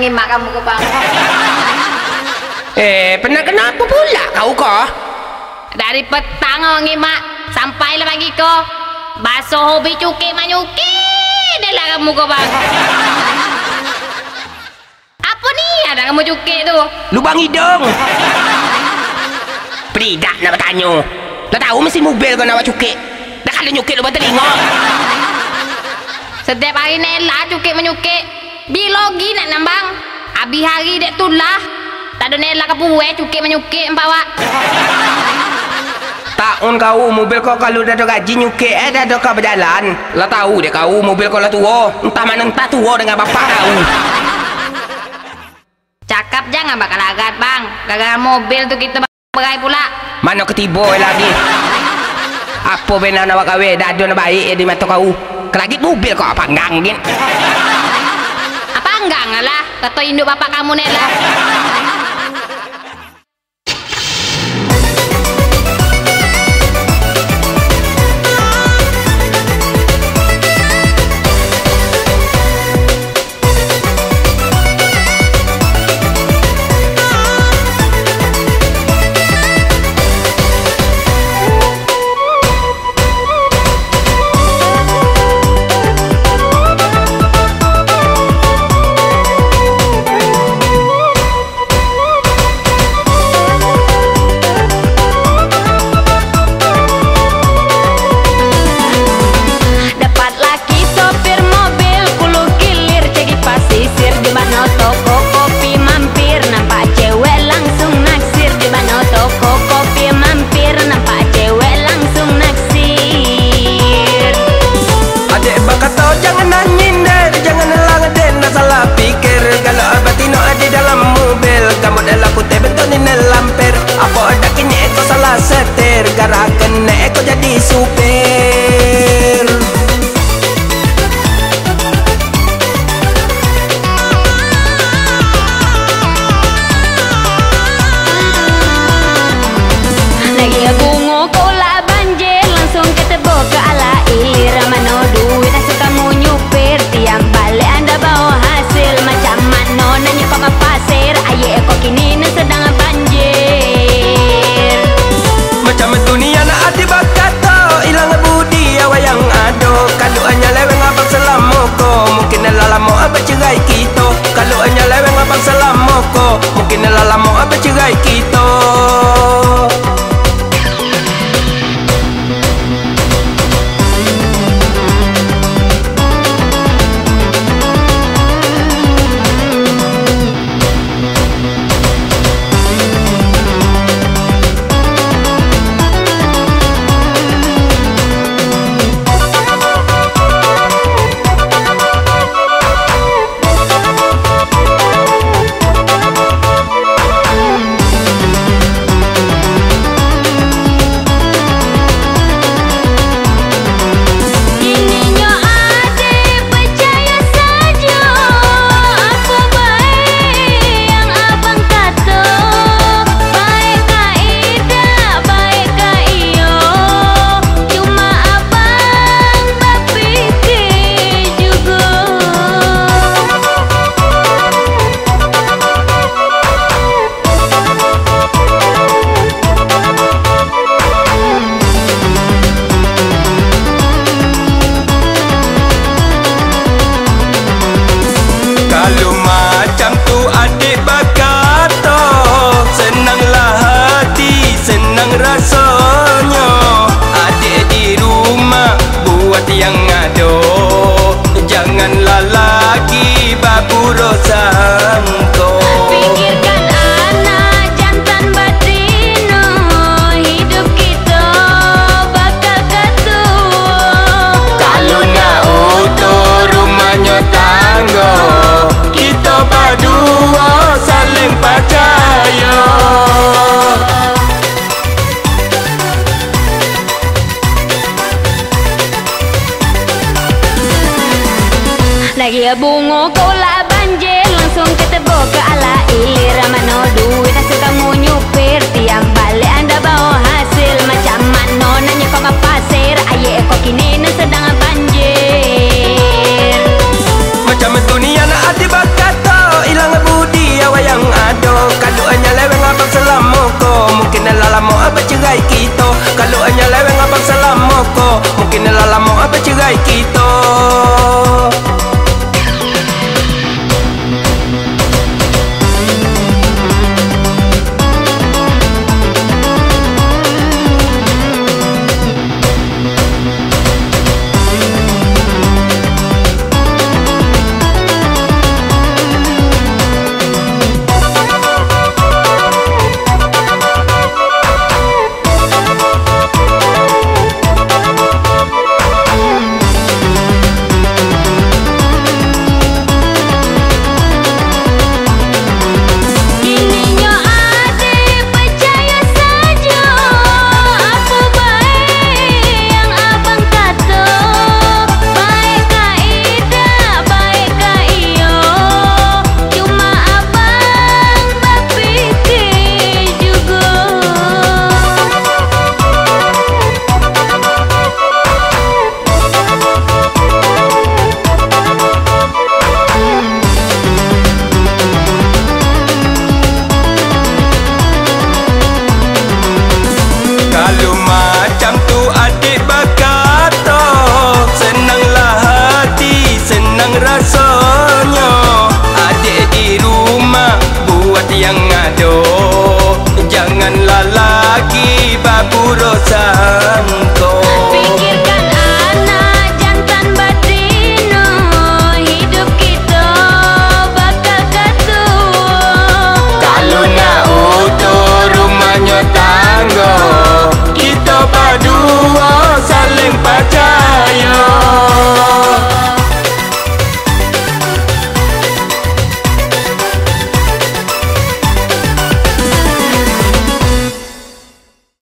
ngimak kamu ke bang. Eh, penat kenapa pula kau kau? Dari petang orang ngimak sampai lah pagi ko. Basuh hobi cuki manyuki. Dia lah kamu ke bang. Apa ni ada kamu cuki tu? Lubang hidung. Peridak nak bertanya. Dah tahu mesin mobil kau nak buat cukik. Dah kalau nyukik lubang telinga. Setiap hari Nela cukik menyukik. Bilogi nak nambang. Habis hari dek tu lah. Tak ada Nela ke puwe cukik menyukik bawa. Tahun kau mobil kau kalau dah ada gaji nyukik eh dah ada kau berjalan. Lah tahu dia kau mobil kau lah tua. Entah mana entah tua dengan bapak kau. Cakap jangan bakal agat bang. Gara-gara mobil tu kita berai pula. Mana ketiba lagi. Apa benar nak buat kahwin dah ada nak baik di mata kau. Kelagi mobil kau apa enggak enggak ngalah? Kata induk bapak kamu Nela. Dapat I saw. Chia buồn ngô cô